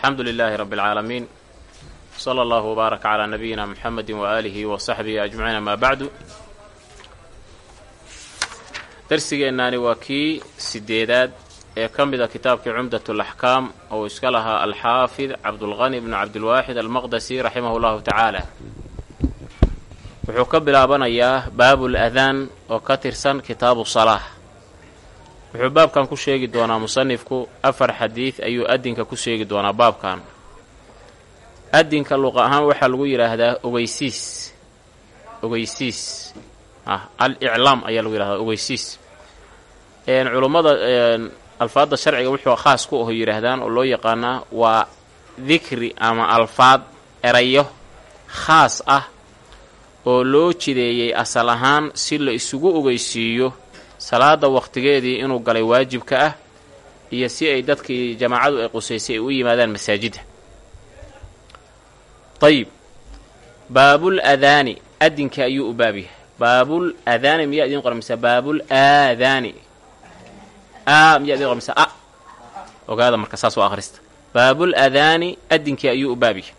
alxamdu lilaahi rabbi alcaalamiin sala allahu wbaarak calaa nabiyina muxamedi waaalihi wa saxbihi ajmaciin amaa bacdu darsigeennaani waa kii sideedaad ee ka mida kitaabkii cumdatulaxkaam oo iska lahaa alxaafid cabdulqani bnu cabdilwaaxid almaqdasi raximahu llahu tacaala wuxuu ka bilaabanayaa baabul adaan oo ka tirsan kitaabu salaah wuxuu baabkan ku sheegi doonaa musanifku afar xadiid ayuu adinka ku sheegi doonaa baabkan. Adinka luqa ahaan waxaa lagu yidhaahdaa ogeysiis ogeysiis ah al iclaam ayaa lagu yidhahdaa ogeysiis culummada alfaadda sharciga wuxuu khaas ku aho yidhaahdaan oo loo yaqaanaa waa dikri ama alfaad erayo khaas ah oo loo jideeyey asal ahaan si la isugu ogeysiiyo salaada wakhtigeedii inuu galay waajibka ah iyo si ay dadkii jamaacadu ay qusaysay ay u yimaadaan masaajidda. Ayib baabul aadaani adinka ayuu u baab yahay. Baabul aadaani miyaa idiin mise baabul aadaani a miyaa idiin mise a. Ogaada marka saas waa akhrista baabul aadaani adinkii ayuu u baab yahay.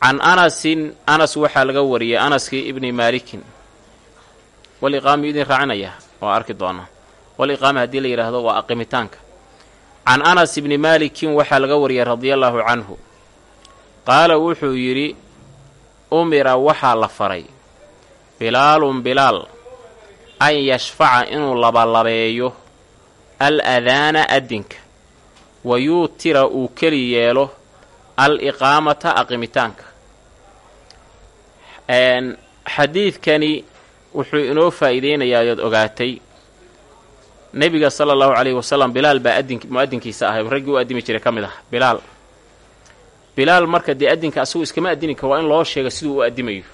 Can anasin anas waxaa laga wariyay anaskii ibni maalikin. Waliqaami idin raacinaya oo arki doonaa waliqaami haddii la yidhaahdo waa aqimitaanka. Can anas ibni maalikin waxaa laga wariyay radia allaahu canhu. Qaala wuxuu yidhi umira waxaa la faray. Bilaalun bilaal. An yashfaca inuu labalabeeyo al adaana adinka wa yuutira uu keli yeelo al iqaamata aqimitaanka xadiidkani wuxuu inoo faa'iideynayaa ood ogaatay. Nebiga sala allahu calayhi wasalam bilaal baa adin mu'adinkiisa ahay raggii u addimi jiray ka mid ah bilaal. Bilaal marka dee adinka asagu iskama addininka waa in loo sheega siduu u addimayo.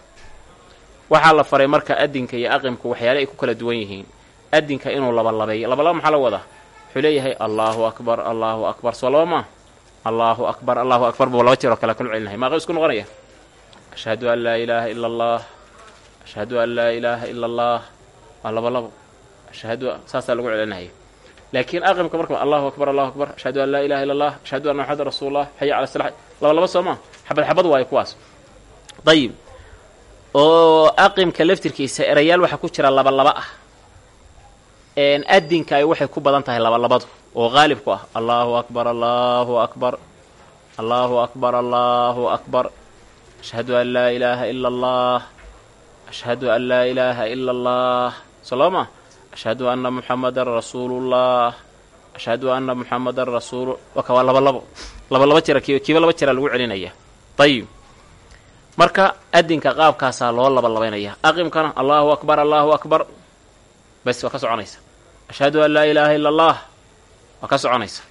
Waxaa la faray marka adinka iyo aqimka waxyaale ay ku kala duwan yihiin. Adinka inuu labalabeeyo labalaba maxaa la wadaa wuxuu leeyahay allaahu akbar allaahu akbar. Soo laba maa allaahu akbar allaahu akbar. Buu laba jeer oo kale kanu celinahay maaqay isku noqonaya? Ashhadu an laa ilaaha ila allah ashhadu an laa ilaaha ila allah waa labalabo ashhadu saasaa lagu celinaya laakiin aqimka marka allahu akbar allahu akbar. Ashhadu an laa ilaha illa allah ashhadu anna maxamedan rasuulullah xaya cala sala laba laba soo maa xabad xabad waayo kuwaas. Dayib oo aqimka laftirkiisa erayaal waxaa ku jira labalaba ah. Adinka ay waxay ku badan tahay labalabadu oo qaalibku ah. Allaahu akbar allaahu akbar. Allaahu akbar allaahu akbar. Ashhadu an laa ilaaha ila allah ashhadu an laa ilaaha ila allah soloma ashhadu anna muxamadan rasuulullah ashhadu anna muxamadan rasuulu waka waa labalabo labalaba jira kiiba laba jira lagu celinaya ayib marka adinka qaabkaasaa loo labalabaynaya aqimkana allaahu akbar allaahu akbar bas waa ka soconaysa ashhadu an laa ilaaha ila allah waa ka soconaysa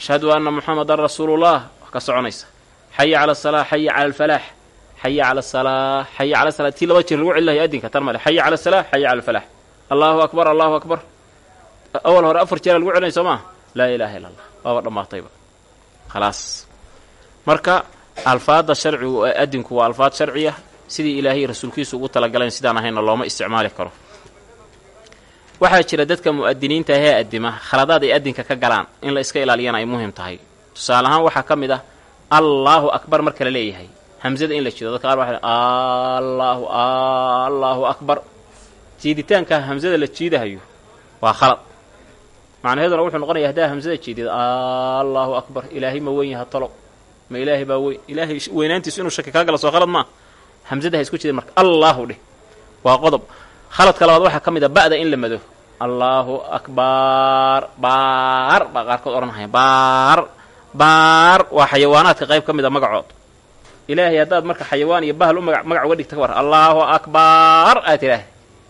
ashhadu anna muxamadan rasuulullah waa ka soconaysa xaya cala asalaa xaya cala alfalaax xaya cala asalaa xaya cala salaa tii laba jir lagu celinayo adinka tan male xaya cala asalaa xaya cala alfalaax allaahu akbar allaahu akbar awal hore afar jeera lagu celinay soo maa laa ilaaha illa allah waaba dhammaatayba marka alfaadda sharcigu ee adinku waa alfaad sharciya sidii ilaahay rasuulkiisu ugu talagalayn sidaan ahayna looma isticmaali karo waxaa jira dadka mu'adiniinta ahee addima khaladaad ay adinka ka galaan in la iska ilaaliyana ay muhiim tahay tusaale ahaan waxaa ka mid ah allaahu akbar marka la leeyahay hamsada in la jido dadka qaar waxa allaahu allaahu akbar. Jiiditaanka hamsada la jiidahayo waa khalad. Macnaheeduna wuxuu noqonaya haddaa hamsada jiidid allaahu akbar ilaahay ma weyn yaha talo ma ilaahay baa weyn. Ilaahay weynaantiisu inuu shaki kaa gala soo khalad maa hamsada ha isku jida marka. Allaahu dheh. Waa qodob. Khaladka labaad waxaa ka mid a in la mado. Allaahu akbar. Baar. Baa qaarkood odhanahaya baar. Baar. Waa xayawaanaadka qayb ka mid magacood ilaahay haddaad marka xayawaan iyo bahal u maga magac uga dhigta war allaahu akbar! Aad tidhaah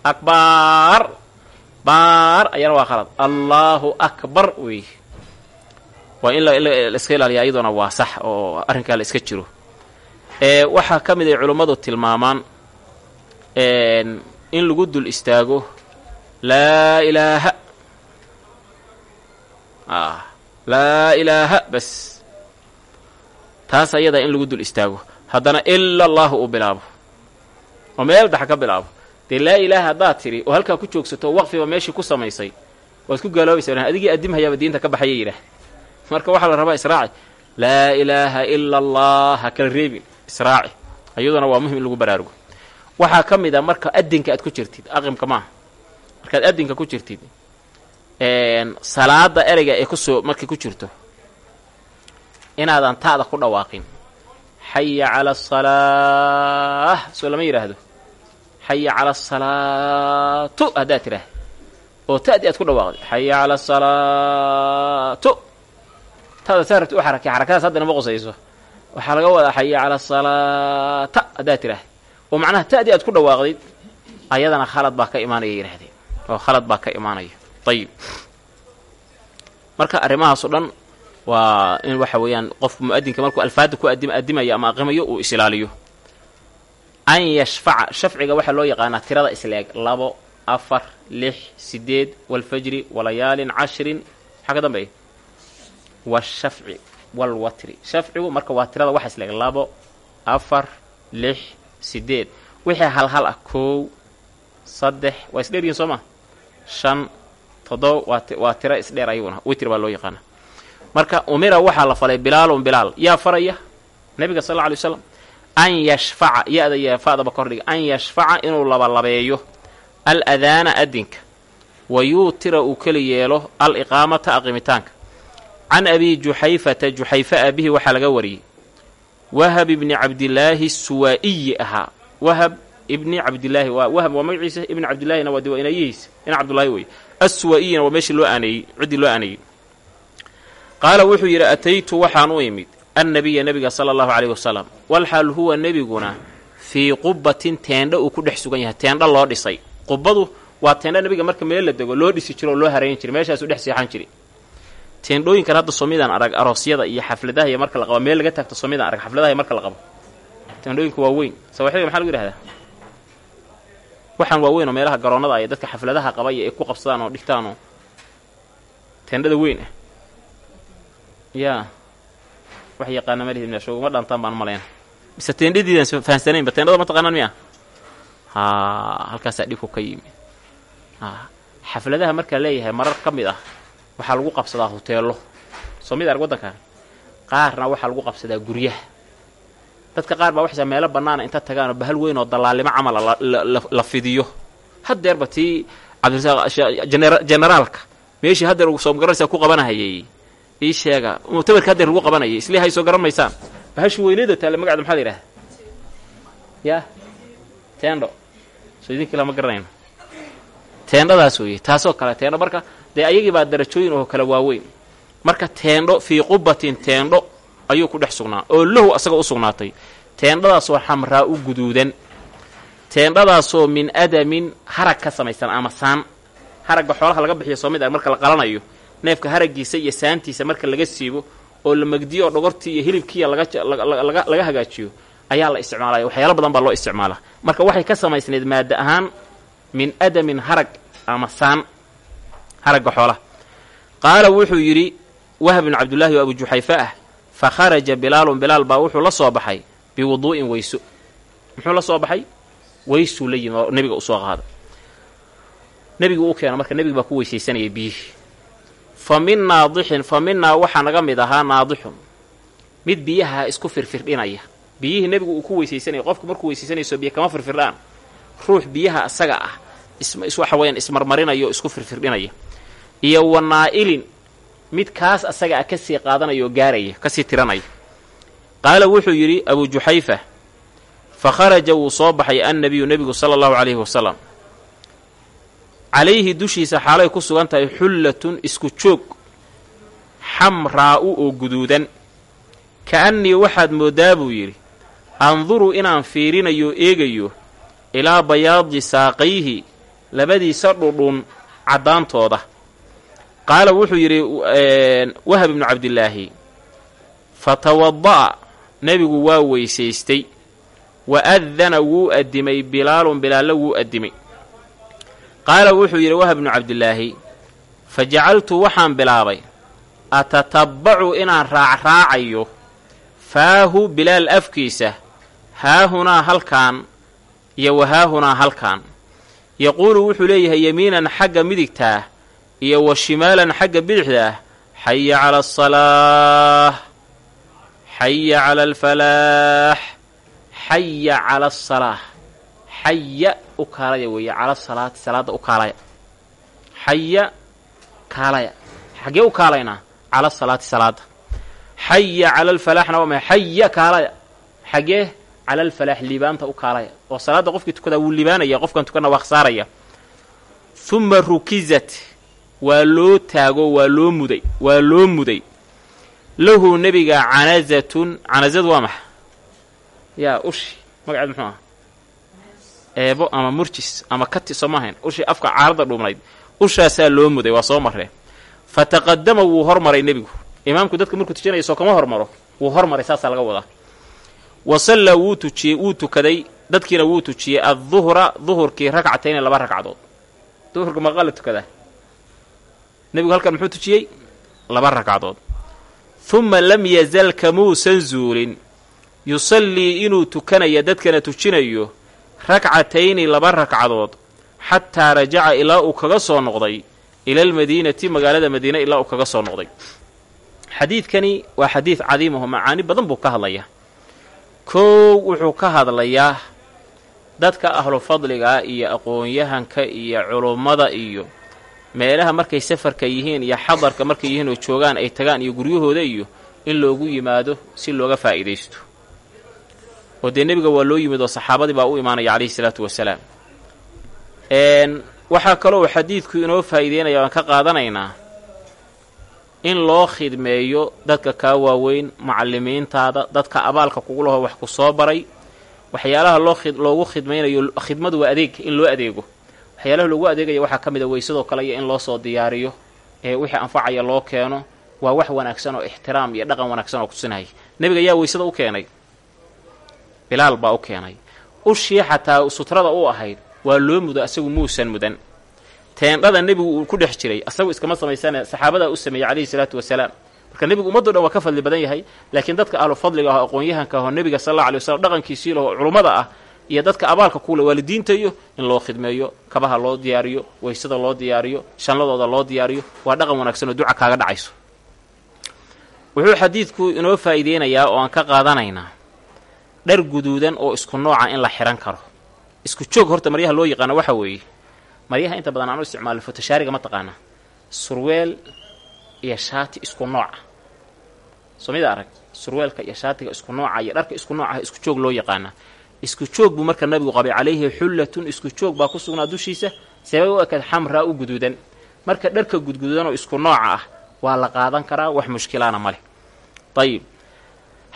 akbar! Baar ayana waa khalad. Allaahu akbar! Wey. Waa in la ilaaliya iyadoona waa sax oo arrinkaa la iska jiro. Waxaa ka mid ay culummadu tilmaamaan in lagu dul istaago laa ilaaha. Laa ilaaha bas taas ayadaa in lagu dul istaago. Haddana ila allaahu uu bilaabo. Oo meel daxa ka bilaabo. Dee laa ilaaha haddaad tidhi oo halkaa ku joogsato oo waqfiba meeshii ku samaysay waad ku gaaloobaysa adigii addimhayaaba diinta ka baxaya yidhaah marka waxaa la rabaa israaci. Laa ilaaha ila allah ha kala reebin israaci. Iyaduna waa muhiim in lagu baraarugo. Waxaa ka mid a marka adinka aad ku jirtid aqimka maaha. Markaad adinka ku jirtid salaada ereyga ee ku soo markay ku jirto inaadan ta'da ku dhawaaqin. Xaya cala asalaah soo lama yidhaahdo xaya cala asalaatu oo ta'dii aad ku dhawaaqday xaya cala asalaatu ta'da saa rabti u xarakay. Xarakadaas ma qosayso waxaa laga wadaa xaya cala asalaata haddaad oo macnaha ta'dii aad ku dhawaaqdayd ayadana khalad baa ka imaanaya yidhahdeen oo khalad baa ka imaanaya. Ayib marka arrimahaas o dhan waa in waxa weeyaan qofku mu'adinka markuu alfaada ku adimayo ama aqimayo uu isilaaliyo an yashfaca shafciga waxaa loo yaqaanaa tirada isleeg labo afar lix sideed walfajri walayaalin cashrin maxaa ka dambeeya washafci walwatri shafcigu marka waa tirada waxa isleeg labo afar lix sideed wixii halhal ah koow saddex waa isdheeryihin soo maa shan toddoba waa tiro isdheer ayaguna witr baa loo yaqaana marka umira waxaa la falay bilaalun bilaal. Yaa faraya? Nabiga sal lla alay waslam an yashfaca. Ya-da iyo fa'daba kordhiga an yashfaca inuu labalabeeyo al adaana adinka wa yuutira uu keli yeelo al iqaamata aqimitaanka. Can abi juxayfata juxayfa aabihi waxaa laga wariyey wahab ibni cabdilaahi suwaa'iyi ahaa. Wahab ibni cabdilaahi wahab waa magaciisa ibni cabdilaahina waa diwaanayihiisa in cabdullaahi wey assuwaa'iyina waa meeshii loo aaneeyey ciddii loo aaneeyey qaala wuxuu yidhi ataytu waxaan u imid annabiya nebiga sala allahu caleyhi wasalam walxaal huwa nebiguna fii qubatin teendha uu ku dhex sugan yahay teendha loo dhisay. Qubadu waa teendha nebiga marka meel la dego loo dhisi jiro oo loo harayn jiray meeshaasuu dhex seexan jiri. Teendhooyinkan hadda soomidaan arag aroosyada iyo xafladaha iyo marka la qabo meel laga taagto soomidaan arag xafladaha iyo marka la qabo. Teendhooyinka waa weyn. Maxaa lagu yidhahdaa waxaan waa oo meelaha garoonnada ay dadka xafladaha qabaya ay ku qabsadaan oo dhigtaan oo teendhada weyn ah yaa. Wax yaqaana malihid meesha uma dhantaan baan malayna mise teendhadiidan fahansanaynba teendhada ma taqaanaan miya haa halkaasaa dhibku ka yimi. Xafladaha markaa leeyahay marar ka mid ah waxaa lagu qabsadaa hoteello soo mid arg waddankan qaarna waxaa lagu qabsadaa guryaha. Dadka qaar baa waxaysaa meelo bannaana inta tagaanoo bahal weyn oo dallaalnimo camala la fidiyo. Haddeerba tii cabdirasaaq generaalka meeshii haddeer uu soo garanaysaa ku qabanahayay ii sheega. Muctabarka haddeer lagu qabanayay isli hay soo garan maysaan bahashi weyneeda taale magacda maxaa la yidhaha yaa teendho. Soo idinkii lama garanayno teendhadaas weeye taasoo kale teendho. Marka dee ayagii baa darajooyin oo kale waaweyn. Marka teendho fii qubatin teendho ayuu ku dhex sugnaa. Oo lahu asaga u sugnaatay. Teendhadaasoo xamraa u guduudan. Teendhadaasoo min adamin harag ka samaysan ama saan. Haragga xoolaha laga bixiyo soo mid ah marka la qalanayo neefka haraggiisa iyo saantiisa marka laga siibo oo la megdiyo oo dhogortii iyo hilibkiiya laga hagaajiyo ayaa la isticmaalaya. Waxyaalo badan baa loo isticmaalaa marka waxay ka samaysnayd maada ahaan min adamin harag ama saan haragga xoolaha. Qaala wuxuu yidhi wahab bin cabdullaahi abu juxayfa ah fa kharaja bilaalun. Bilaal baa wuxuu la soo baxay biwuduu'in weyso muxuu la soo baxay? Weysuu la yimi oo nebiga u soo qaada. Nebigu u keeno marka nebiga baa ku weysaysanayay biyihii fa min naadixin fa minnaa waxaa naga mid ahaa naadixun. Mid biyaha isku firfirdhinaya biyihii nebigu uu ku weysaysanaya qofku markuu weysaysanayso biyo kama firfirdhaan ruux biyaha asaga ah iswaxa weyaan ismarmarinaya oo isku firfirdhinaya iyo wa naa'ilin mid kaas asaga ah ka sii qaadanaya oo gaaraya ka sii tiranaya. Qaala wuxuu yidhi abuu juxayfa fa kharaja wuu soo baxay annabiyu nebigu sala allahu calayhi wasalam calayhi dushiisa xaalay ku sugan tahay xullatun isku joog xamraa'u oo guduudan. Ka'annii waxaad mooddaa buu yidhi anduru inaan fiirinayo eegayo ilaa bayaadi saaqayhi labadiisa dhudhun caddaantooda. Qaala wuxuu yidhi wahab ibnu cabdillaahi fa tawada'a nebigu waa weysaystay wa addana wuu addimay bilaalun bilaallo wuu addimay qaala wuxuu yidhi wahab ibnu cabdillaahi fa jacaltu waxaan bilaabay atatabbacu inaan raacraacayo faahu bilaal afkiisa haahunaa halkaan iyo wahaahunaa halkaan. Yaquulu wuxuu leeyahay yemiinan xagga midigtaah iyo wa shimaalan xagga bidixdaah xaya cala asalaah xaya cala alfalaax xaya cala asalaax xaya u kaalaya weeye cala salaati salaadda u kaalaya. Xaya kaalaya. Xaggee u kaalaynaa cala salaati salaadda xaya cala alfalaaxna waa maxay? Xaya kaalaya. Xaggee cala alfalaax liibaanta u kaalaya. Oo salaadda qofkii tukadaa wuu liibaanaya qofkan tukana waa khasaaraya. Huma rukizat. Waa loo taago waa loo muday waa loo muday. Lahu nebiga canazatun canazadu waa maxa? Yaa ushi magaceed muxuu aha eebo ama murjis ama kati soo maahayn ushii afka caarada dhuubnayd ushaasaa loo muday waa soo marree fa taqadama wuu hormaray nebigu. Imaamku dadka markuu tujinaya soo kama hormaro wuu hormaray saasaa laga wadaa. Wa sallaa wuu tujiyey wuu tukaday. Dadkiina wuu tujiyey. Adduhra duhurkii ragcatayni laba ragcadood. Duhurka maqaa la tukadaa. Nebigu halkan muxuu tujiyey? Laba ragcadood. Humma lam yazal kamuusan zuulin. Yusallii inuu tukanaya dadkana tujinayo ragcatayni laba ragcadood xataa rajaca ilaa uu kaga soo noqday ila almadiinati magaalada madiina ilaa uu kaga soo noqday. Xadiidkani waa xadiid cadiimaho macaani badan buu ka hadlayaa. Koow wuxuu ka hadlayaa dadka ahlu fadligaa iyo aqoon-yahanka iyo culummada iyo meelaha markay safarka yihiin iyo xadarka markay yihiin oo joogaan ay tagaan iyo guryahooda iyo in loogu yimaado si looga faa'iidaysto oo dee nebiga waa loo yimid oo saxaabadii baa u imaanaya calayhi salaatu wasalaam. Waxaa kaloo xadiidku inoo faa'iideynaya waan ka qaadanaynaa in loo khidmeeyo dadka kaa waaweyn macallimiintaada dadka abaalka kugu laho wax ku soo baray. Waxyaalaha loo loogu khidmaynayo khidmadu waa adeeg in loo adeego. Waxyaalaha loogu adeegaya waxaa ka mid a weysadoo kale iyo in loo soo diyaariyo. Ee wixii anfacaya loo keeno waa wax wanaagsan oo ixtiraam iyo dhaqan wanaagsan oo kusinaya nebiga yaa weysada u keenay bilaal baa u keenay. Ushii xataa sutrada u ahayd waa loo mudo asagu muusan mudan. Teendhada nebigu uu ku dhex jiray asagu iskama samaysane saxaabadaa u sameeyey calayhi salaatu wasalaam. Marka nebigu ummaddo dhan waa ka fadli badan yahay laakiin dadka ahlu fadliga ah aqoon-yahanka ahoo nebiga sal alla alay waslam dhaqankiisii laho culummada ah iyo dadka abaalka kuule waalidiinta iyo in loo khidmeeyo kabaha loo diyaariyo weysada loo diyaariyo shanladooda loo diyaariyo waa dhaqan wanaagsan oo duca kaaga dhacayso. Wuxuu xadiidku inoo faa'iideynayaa oo aan ka qaadanaynaa dhar guduudan oo isku nooca in la xihan karo. Isku joog horta maryaha loo yaqaano waxa weeye maryaha inta badan aan u isticmaalo fotashaariga ma taqaana. Surweel iyo shaati isku nooca. Soo mida arag surweelka iyo shaatiga isku nooca iyo dharka isku noocaha isku joog loo yaqaana. Isku joog buu marka nabigu qabay calayhi xullatun isku joog baa ku sugnaa dushiisa sabab u ekaed xamraa u guduudan. Marka dharka gudgududan oo isku nooca ah waa la qaadan karaa wax mushkilaana ma leh. Dayib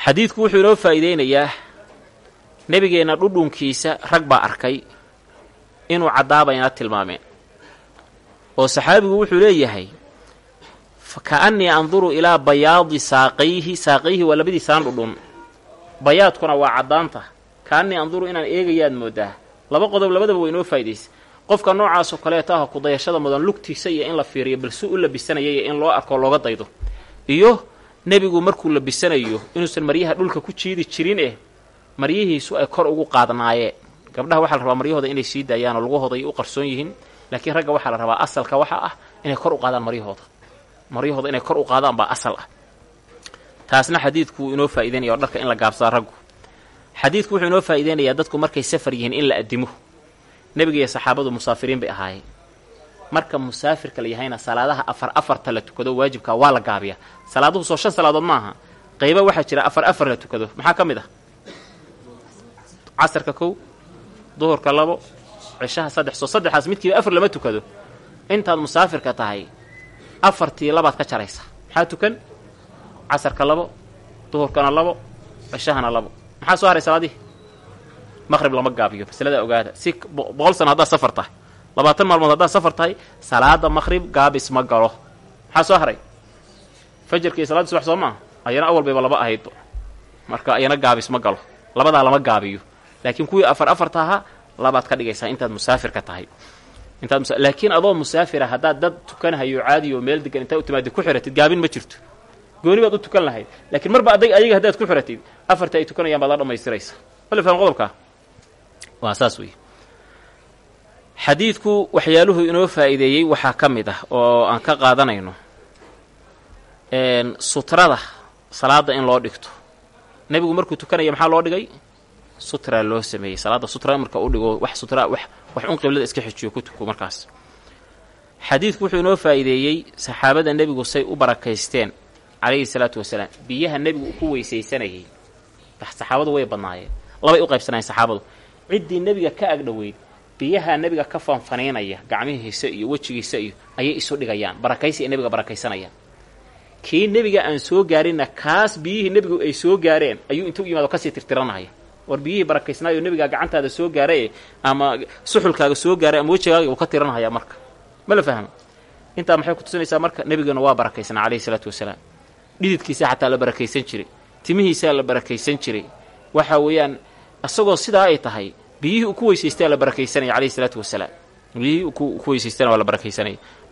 xadiidku wuxuu inoo faa'iideynayaa nebigeenna dhudhunkiisa rag baa arkay inuu caddaabayna tilmaameen oo saxaabigu wuxuu leeyahay ka'annii anduru ilaa bayaadi saaqayhi saaqayhi waa labadiisaan dhudhun. Bayaadkuna waa caddaanta. Ka'annii anduru inaan eegayaad moodaa. Laba qodob labadaba waa inoo faa'idaysa qofka noocaasoo kaleeto ah kudayashada mudan lugtiisa iyo in la fiiriyo balsu u labisanaya iyo in loo arko looga daydo. Iyo nebigu markuu labisanayo inuusan maryaha dhulka ku jiidi jirin eh maryihiisu ay kor ugu qaadnaayeen gabdhaha waxaa la rabaa maryahooda inay sii daayaan oo lugahooda ay u qarsoon yihiin laakiin ragga waxaa la rabaa asalka waxa ah inay kor u qaadaan maryahooda. Maryahooda inay kor u qaadaan baa asal ah. Taasna xadiidku inoo faa'ideynaya oo dharka in la gaabsada raggu. Xadiidku wuxuu inoo faa'iideynayaa dadku markay safar yihiin in la addimo. Nebiga iyo saxaabadu musaafiriin bay ahaayeen marka musaafirka la yahayna salaadaha afar afarta la tukado waajibka waa la gaabiyaa. Salaaduhu soo shan salaadood maaha. Qayba waxaa jira afar afar la tukado. Maxaa ka mid ah casarka kow duhurka labo cishaha saddex soo saddexaas midkiiba afar lama tukado. Intaad musaafirka tahay afartii labaad ka jaraysa. Maxaa tukan? Casarka labo duhurkana labo cishahana labo. Maxaa soo haray salaadihii? Maqrib lama gaabiyo masalada ogaada. Si boqol sano haddaad safar tahay labaatan maalmood haddaad safar tahay salaada maqrib gaabis ma galo. Maxaa soo haray? Fajarka salaadii subax soo maaha ayana awal bayba laba ahaydba marka ayana gaabis ma galo. Labadaa lama gaabiyo laakiin kuwii afar afarta ahaa labaad ka dhigaysaa intaad musaafirka tahay. Intaad laakiin adoo musaafira haddaad dad tukanahayo caadi oo meel degan intaad u timaadid ku xiratid gaabin ma jirto. Gooni baad u tukan lahayd. Laakiin marba adag ayaga haddaad ku xiratid afarta ay tukanayaan baad la dhammaystiraysa wala faham qodobkaa waa saas wey xadiidku waxyaaluhu inoo faa'iideeyey waxaa ka mid ah oo aan ka qaadanayno sutrada salaada in loo dhigto. Nebigu markuu tukanaya maxaa loo dhigay sutra loo sameeyey. Salaadda sutra marka u dhigo wax sutra wax wax un qiblada iska xijiyo ku tuko markaas. Xadiidku wuxuu inoo faa'iideeyey saxaabada nebigu say u barakaysteen calayhi salaatu wasalaam. Biyaha nebigu ku weysaysanayay. Saxaabadu way badnaayeen. Labay u qaybsanayeen saxaabadu. Ciddii nebiga ka agdhoweyd biyaha nebiga ka fanfanaynaya gacmihiisa iyo wejigiisa iyo ayay isu dhigayaan. Barakaysi ay nebiga barakaysanayaan kii nebiga aan soo gaarinna kaas biyihii nebigu ay soo gaareen ayuu intuu yimaado ka sii tirtiranaya war biyihii barakaysnaayo nebigaa gacantaada soo gaaray ama suxulkaaga soo gaaray ama wejigaaga uu ka tiranhayaa marka. Ma la fahmo intaa maxay ku tusinaysaa marka nebigana waa barakaysnaa calayhi salaatu wasalaam. Dhididkiisa xataa la barakaysan jiray. Timihiisaa la barakaysan jiray. Waxa weeyaan isagoo sidaa ay tahay biyihii uu ku weysaystaa la barakaysanaya calayhi salaatu wasalaam.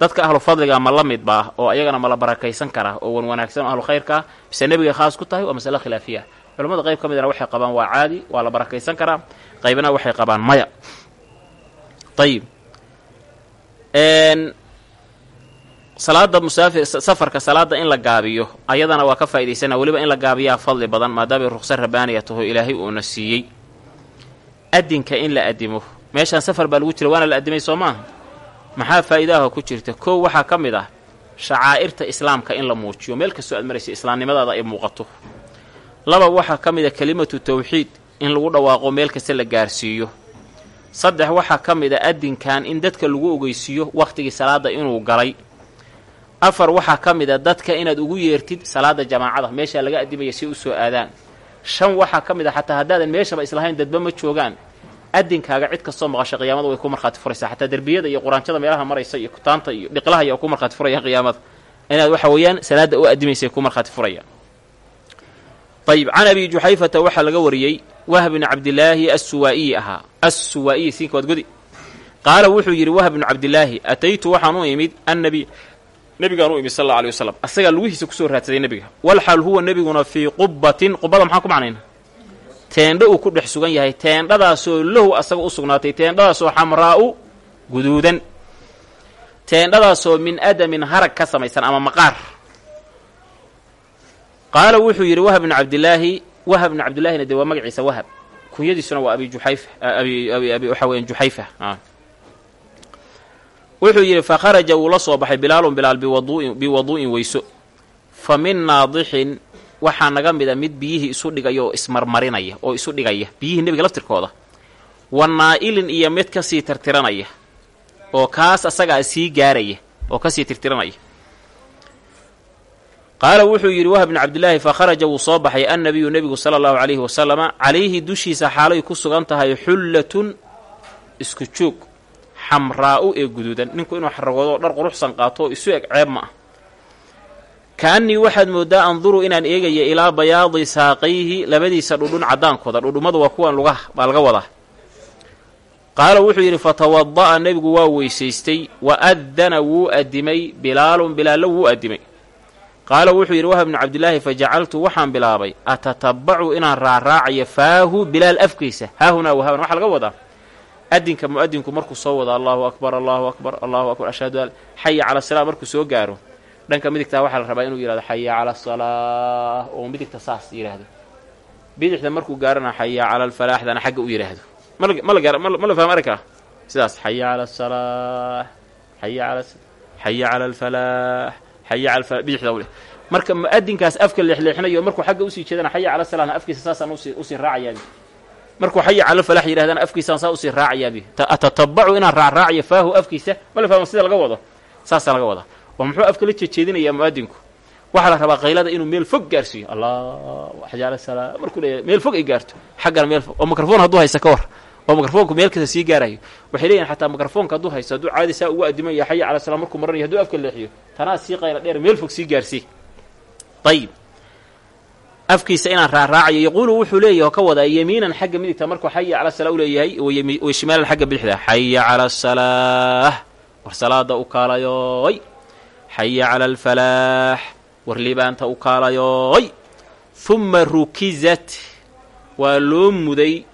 Dadka ahlu fadliga ma la mid baa oo ayagana ma la barakaysan karaa oo wan wanaagsan oo ahlu khayrka ah bise nebigay khaas ku tahay waa masale khilaafiya. ah culamada qayb ka midana waxay qabaan waa caadi waa la barakaysan karaa qaybna waxay qabaan maya. Ayib salaada musaafir safarka salaada in la gaabiyo ayadana waa ka faa'idaysana weliba in la gaabiyaa fadli badan maadaamay ruqsa rabaaniya taho ilaahay uuna siiyey. Adinka in la adimo meeshaan safar baa lagu jira waana la adimay soo maaha maxaa faa'iidaha ku jirta? Kow waxaa ka mid ah shacaa'irta islaamka in la muujiyo. Meel kastoo aad maraysa islaamnimadaada ay muuqato laba waxaa ka mid a kelimatu tawxiid in lagu dhawaaqo meel kasta la gaarsiiyo. Saddex waxaa ka mid a adinkan in dadka lagu ogeysiiyo wakhtigii salaada inuu galay. Afar waxaa ka mid a dadka inaad ugu yeertid salaada jamaacada meeshaa laga adimaya si u soo aadaan. Shan waxaa ka mid a xataa haddaadan meeshaba islahayn dadba ma joogaan. Adinkaaga cid kastoo maqasha qiyaamada way ku markhaati furaysaa xataa derbiyada iyo quraanjada meelaha maraysa iyo kutaanta iyo dhiqlaha ayaa ku markhaati furayaan qiyaamada. Inaad waxa weeyaan salaadda u adimaysa ku markhaati furayaan ayib can abi juxayfata waxaa laga wariyey wahb bnu cabdilaahi assuwaa'iyi ahaa. Assuwaa'iyi siinka waad qaala wuxuu yidhi wahb bnu cabdilaahi ataytu waxaan u imid annabiy nebigaan u imid sal alla alay wasalam asagaa lugihiisa ku soo raadsaday nebiga walxaal huwa nebiguna fii qubbatin qubada maxaan ku macnayna teendho uu ku dhex sugan yahay. Teendhadaasoo lahu asaga u sugnaatay. Teendhadaasoo xamraa'u guduudan. Teendhadaasoo min adamin harag ka samaysan ama maqaar qaala wuxuu yidhi wahab bnu cabdilaahi wahab bnu cabdillaahina dee waa magaciisa wahab. Kunyadiisuna waa abi juxayfa abi waxaa weeyaan juxayfa wuxuu yidhi fa kharaja wuu la soo baxay bilaalun bilaal biwaduu'in weyso. Fa min naadixin waxaa naga mida mid biyihii isu dhigaya oo ismarmarinaya oo isu dhigaya biyihii nebiga laftirkooda. Wa naa'ilin iyo mid ka sii tirtiranaya oo kaas asagaa sii gaaraya oo ka sii tirtiranaya qaala wuxuu yidhi wahab bnu cabdilaahi fa kharaja wuu soo baxay annabiyu nebigu sala allahu calayhi wasalama calayhi dushiisa xaalay ku sugan tahay xullatun isku joog xamraa'u ee guduudan. Ninku inuu xaragoodo dhar quruxsan qaato isu eg ceeb ma ah. Kaannii waxaad mooddaa anduru inaan eegaya ilaa bayaadi saaqayhi labadiisa dhudhun caddaankooda. Dhudhummadu waa kuwan lugaha baa laga wadaa. Qaala wuxuu yidhi fatawada'a nebigu waa weysaystay wa addana wuu addimay bilaalun bilaallo wuu addimay qaala wuxuu yidhi wahab bnu cabdilaahi fa jacaltu waxaan bilaabay atatabacu inaan raaraacayo faahu bilaal afkiisa. Haahunaa wahaaban waxaa laga wadaa? Adinka mu'adinku markuu soo wado allahu akbar allahu akbar allahu akbar ashhadu an xaya cala salaa markuu soo gaaro dhanka midigtaa waxaa la rabaa inuu yidhahdo xaya cala asalaa oo midigta saas yidhaahdo. Bidixda markuu gaarana xaya cala alfalaaxdana xagga u yidhaahdo. Ma la fahmo arrinkaa sidaas xaya cala asalaa xaya cala xaya cala alfalaax xaya cala alfalaax bidixda u marka mu'adinkaas afka leexleexinayo markuu xagga u sii jeedana xaya cala salaana afkiisa saasaan u sii raacayaabi markuu xaya cala alfalaax yidhahdana afkiisaan saa u sii raacayaabi atatabacu inaan raacraacayo faahu afkiisa ma la fahmo sida laga wado saasaa laga wadaa oo muxuu afka la jejeedinayaa mu'adinku waxaa la rabaa qaylada inuu meel fog gaarsiiyo allah xajaala salaa markuu leeyahay meel fog ay gaarto xaggana meel fog oo mikrofon hadduu haysa ka war oo mikrofoonku meel kasta sii gaarayo. Waxay leeyihiin xataa mikrofoonka hadduu haysto hadduu caadi ugu addimaya xaya cala salaa markuu maranayo hadduu afka leexiyo tanaa sii qayla dheer meel fog sii gaarsii ayib afkiisa inaan raaraacayo yaquulu wuxuu leeyahy ka wadaa yemiinan xagga midigta markuu xaya cala salaa u leeyahay shimaalan xagga bidixda xaya cala asalaah war salaada u kaalayooy. Xaya cala alfalaax war libaanta u kaalayooy. Humma rukizat. Waa loo muday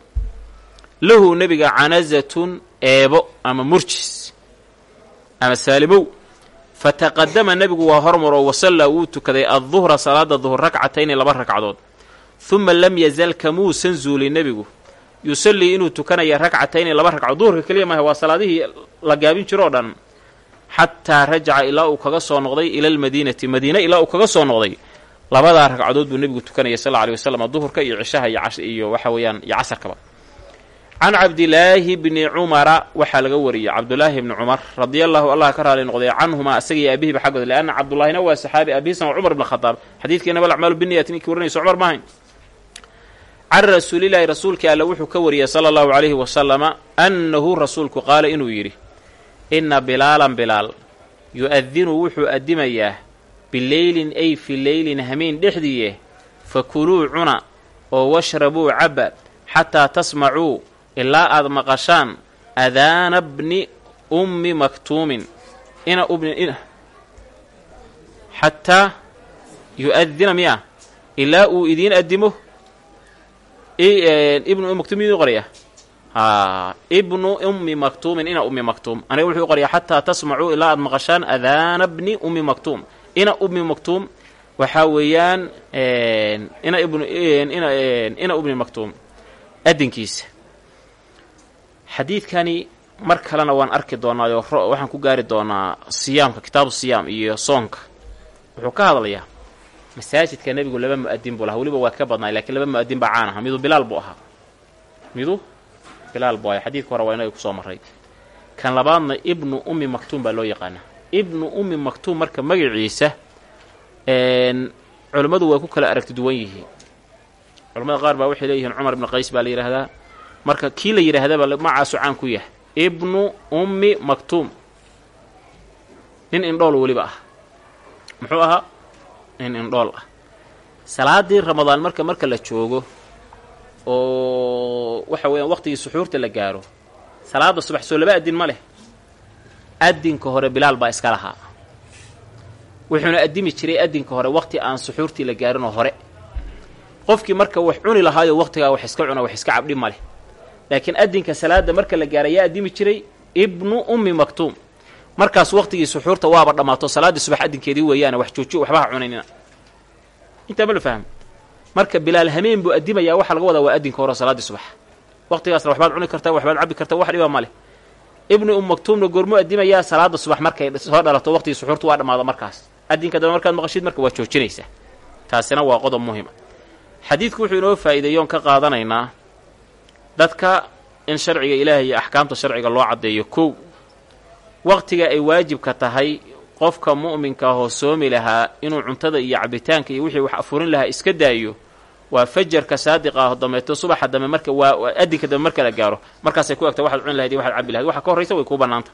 lahu nebiga canazatun eebo ama murjis ama saalimow. Fataqadama nebigu waa hormaroo wasallaa wuu tukaday adduhra salaada duhur ragcatayni laba ragcadood huma lam yazal kamuusan zuulin nebigu. Yusallii inuu tukanaya ragcatayni laba ragco duhurka keliya maaha waa salaadihii la gaabin jiro o dhan. Xataa rajaca ilaa uu kaga soo noqday ila almadiinati. Madiine ilaa uu kaga soo noqday labadaa ragcadood buu nebigu tukanaya sal alla alay wasalam duhurka iyo cishaha iyo waxa weeyaan iyo casarkaba can cabdilaahi bni cumara waxaa laga wariyey cabdulaahi bni cumar radia allahu allah ka raali noqday canhumaa asaga iyo aabihiiba xaggooda leanna cabdullaahina waa saxaabi aabihiisna waa cumar bn khadaab xadiidkeenaba alacmaalu biniyati ninkii cumar maahayn can rasuulilaahi rasuulkii alle wuxuu ka wariyey sala allahu calayhi wasalama annahu rasuulku qaala inuu yidhi inna bilaalan bilaal yu-adinu wuxuu addimayaa bileylin ay fi leylin hamiin dhexdiiye fakuluu cuna oo washrabuu cabba xataa tasmacuu ilaa aad maqashaan adaana bni ummi maktuumin. Ina ubni xataa yu-adina miya ilaa uu idiin addimo. Ibnu ummi maktuum idin qoraya ibnu ummi maktuumin ina ummi maktuum. Aniga wuxuu qorayaa xataa tasmacuu ilaa aad maqashaan adaana bni ummi maktuum. Ina ummi maktuum waxaa weeyaan ina ibnu ina ubni maktuum. Adinkiisa xadiidkani mar kalena waan arki doonaa oo waxaan ku gaari doonaa siyaamka kitaabu siyaam iyo soonka. Wuxuu ka hadlayaa masaajidka nebigu laba mu'adin buu lahaa. Weliba waa ka badnaay lakiin laba mu'adin baa caan aha midu bilaal buu ahaa. Midu bilaal buu ahay xadiidka hore waa inaga ku soo marray. Kan labaadna ibnu ummi maktuum baa loo yaqaanaa. Ibnu ummi maktuum marka magaciisa culimmadu way ku kala aragti duwan yihiin. Culamada qaar baa waxay leeyihiin cumar ibnu qays baa la yidhaahdaa marka kii la yidhaahdaba macaasu caan ku yahay. Ibnu ummi maktuum. Nin indhool weliba ah. Muxuu ahaa? Nin indhool ah. Salaadii ramadaan marka marka la joogo oo waxa weeyaan waqtigii suxuurta la gaaro salaada subax soo laba adin ma leh. Adinka hore bilaal baa iska lahaa. Wuxuuna addimi jiray adinka hore waqti aan suxuurtii la gaarinoo hore. Qofkii marka wax cuni lahaayo waqtigaa wax iska cuna wax iska cabdhi ma leh laakiin adinka salaada marka la gaara yaa addimi jiray ibnu ummi maktuum. Markaas waqtigii suxuurta waaba dhammaato salaaddii subax adinkeedii weeyaane wax joojiyo waxba ha cunanina intaa la fahmo marka bilaal hameen buu addimayaa waxaa laga wadaa waa adinka hore salaaddii subax. Waqtigaasna waxbaad cuni kartaa waxbaad cabbi kartaa wax dhiba ma ibnu um maktuumna goormuu addimayaa salaada subax markay soo dhalato waqtigii suxuurta waa dhammaado markaas. Adinka dambe markaad maqashid marka waa joojinaysaa taasina waa qodob muhima xadiidku wuxuu inoo faa'iideeyoon ka qaadanaynaa dadka in sharciga ilaahay iyo axkaamta sharciga loo caddeeyo kow waqtiga ay waajibka tahay qofka mu'minka ahoo soomi lahaa inuu cuntada iyo cabitaanka iyo wixii wax afurin lahaa iska daayo waa fajarka saadiqa aho dameeto subaxa dambe marka waa adinka dambe marka la gaaro markaasay ku egta waxaad cuni lahayd iyo waxaad cabbi lahayd waxa ka horraysa way kuu bannaanta.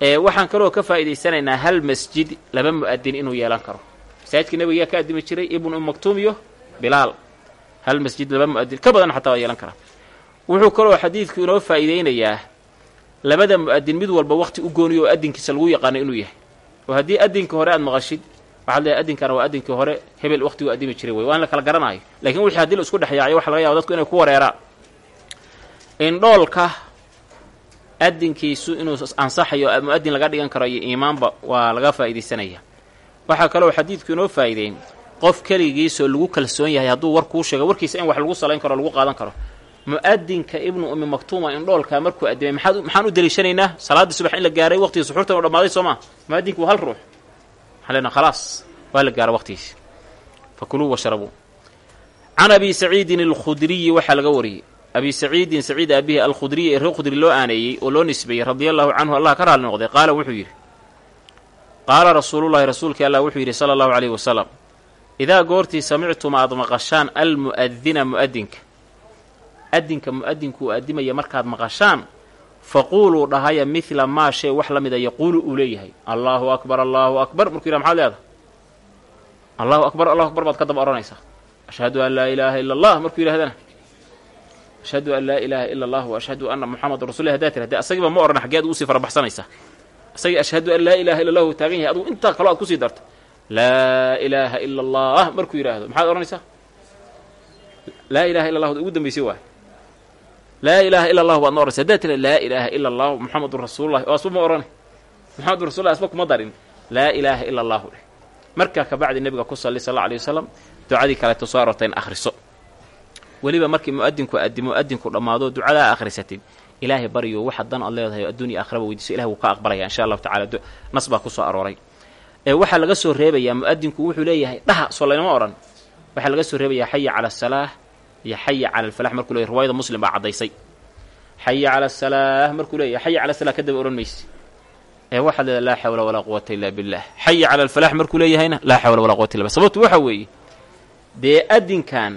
Ee waxaan kaloo ka faa'iidaysanaynaa hal masjid laba mu'adin inuu yeelan karo. Masaajidka nebiga yaa ka addimi jiray ibnu um maktuum iyo bilaal. Hal masjid laba mu'adin ka badan xataa waa yeelan karaa wuxuu kaloo xadiidku inoo faa'iideynayaa labada mu'adin mid walba waqti u gooniyo oo adinkiisa lagu yaqaano inuu yahay. Oo haddii adinka hore aad maqashid waxaad leehay adinkana waa adinkii hore hebel waqtigu addimi jiray wey waa in la kala garanayo lakiin wixii haddii la isku dhex yaaciyo waxa laga yaba dadku inay ku wareeraan indhoolka adinkiisu inuu ansaxayo mu'adin laga dhigan karo iyo iimaanba waa laga faa'iidaysanaya. Waxaa kaloo xadiidku inoo faa'iideyn qof keligiisoo lagu kalsoon yahay hadduu war kuu sheego warkiisa in wax lagu salayn karo lagu qaadan karo mu'adinka ibnu ummi maktuuma indhoolkaa markuu addimay maxaan u deliishanaynaa salaaddii subax in la gaaray waqtigii suxuurtan u dhamaaday soo maa mu'adinku waa hal ruux. Waxaan khalaas waa la gaara waqtigiisi fakuluu washrabuu can abi saciidin alkhudriyi waxaa laga wariyey. Abi saciidin saciid aabihi alkhudriyi ee reer khudri loo aaneeyey oo loo nisbeeyey radia allahu canhu allah ka raali noqday qaala wuxuu yidhi qaala rasuulullahi rasuulkii allah wuxuu yidhi sala allahu calayhi wasalam idaa goortii samictum aad maqashaan almu'adina mu'adinka adinka mu'adinku uu addimaya markaad maqashaan faquuluu dhahaya midla maa shay wax la mida yaquulu uu leeyahay. Allaahu akbar allaahu akbar. Markuu yidhaha maxaad leedahay? Allahu akbar allahu akbar baad ka daba odhanaysaa. Ashhadu an laa ilaaha ila allah markuu yidhahdana ashhadu an laa ilaaha ila allah wa ashhadu anna muxamadan rasulilah hadaa tira asagiiba ma odhan xaggeed uusii farabaxsanaysaa asagii ashhadu an laa ilaaha illa allah uu taagan yahay adugu intaa kaloo aad ku sii darto. Laa ilaaha ila allah markuu yidhaahdo maxaad odhanaysaa? Laa ilaha illa allah ugu dambaysay waay laa ilaaha ila allahu baad ma ohanaysa haddaad laa ilaaha ila allahu muxamedun rasuulullahi. Oo asba ma odhani muxamedun rasululahi asba kuma darin. Laa ilaaha ila allahu dheh markaa kabacdi nebiga ku salli sal alla alay wasalam ducadii kaleeto soo aroorta in akhriso. Weliba markii mu'adinku mu'adinku dhammaado ducadaa akhrisatid. Ilaahay baryo waxa dan aad leedahay adduun iyo aakhiraba weydiiso. Ilahay wuu ka aqbalaya insha allahu tacala nas baa ku arooray. Waxaa laga soo reebayaa mu'adinku wuxuu leeyahay dhaha soo laynama odhan waxaa laga soo reebayaa xaya cala asalaah iyo xaya cala alfalax markuu leeyahy riwaayada muslim baa caddaysay. Xaya cala asalaah markuu leeyahay xaya cala asalah kadaba odhan mayse ee waxaad leedahay laa xawla walaa quwata illa billah. Xaya cala alfalax markuu leeyahayna laa xawla walaa quwata illa billah. Sababtu waxa weeye dee adinkan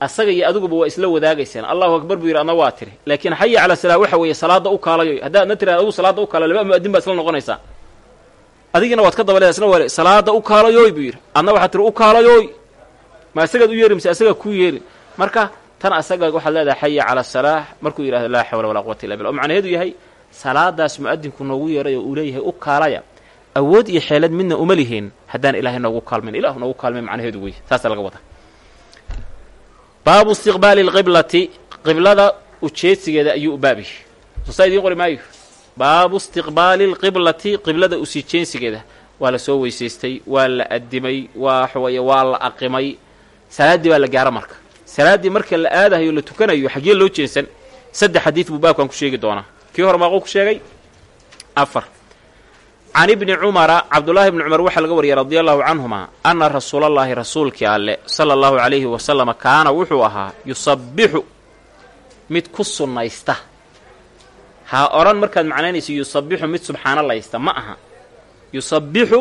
asaga iyo adiguba waa isla wadaagaysaan allahu akbar buu yidhi adna waa tiri. Laakiin xaya cala salaa waxa weeye salaada u kaalayo haddaadna tiraad adigu salaada u kaala laba mu'adin baa isla noqonaysaa. Adigina waad ka dabaleeda isna waa salaada u kaalayoy buu yidhi. Adna waxaad tiri u kaalayoy ma asagaad u yeeri mise asagaa kuu yeeri marka tan asaga waxaad leedahay xaya cala salaax markuu yidhahdo laa xawla walaa quwata illa billah macnaheedu yahay salaadaas mu'adinku noogu yeeray oo uu leeyahay u kaalaya. Awood iyo xeelad midna uma lihiin haddaan ilaahay noogu kaalmayn ilahu noogu kaalmayn macnaheedu wey saasaa laga wadaa. Baabu istiqbaali lqiblati qiblada ujeedsigeeda ayuu u baabiy soosaa idiin qori maayo. Baabu istiqbaali lqiblati qiblada u sii jeensigeeda waa la soo weysaystay waa la addimay waa waxweeye waa la aqimay. Salaaddii baa la gaara marka salaaddii marka la aadahayo la tukanayo xaggee loo jeensan saddex xadiid buu baabkan ku sheegi doonaa. Kii hore maaquu ku sheegay? Afar. Can ibni cumara cabdullaahi ibni cumar waxaa laga wariyay radia allahu canhuma anna rasuulallaahi rasuulkii alle sala allahu calayhi wasalama kaana wuxuu ahaa yusabbixu mid ku sunnaysta ha odhan markaad macnaynayso yusabbixu mid subxaanalaysta ma aha. Yusabbixu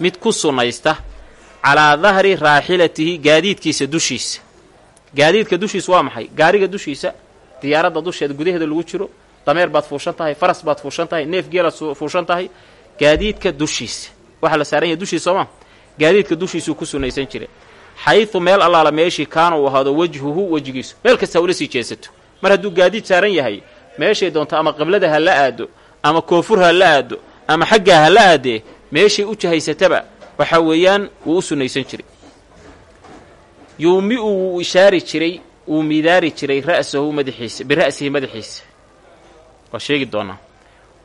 mid ku sunnaysta calaa dahri raaxilatihi gaadiidkiisa dushiisa gaadiidka dushiisa waa maxay? Gaariga dushiisa diyaaradda dusheeda gudaheeda lagu jiro dameer baad fuushan tahay faras baad fuushan tahay neef geelaad fuushan tahay gaadiidka dushiisa. Waxaa la saaran yahay dushiisa sooma gaadiidka dushiisuu ku sunnaysan jiray xaydu meel allaala meeshii kaana uu ahaado wejhuhu wejigiisu. Meel kastaa ula sii jeesato. Mar hadduu gaadiid saaran yahay meeshay doonto ama qiblada ha la aado ama koonfur ha la aado ama xaggaa ha la aadee meeshay u jahaysataba waxaa weeyaan wuu u sunnaysan jiray yuumi-u wuu ishaari jiray wuu midaari jiray ra'sahu madaxiisa bira'sihi madaxiisa. Waa sheegi doonaa.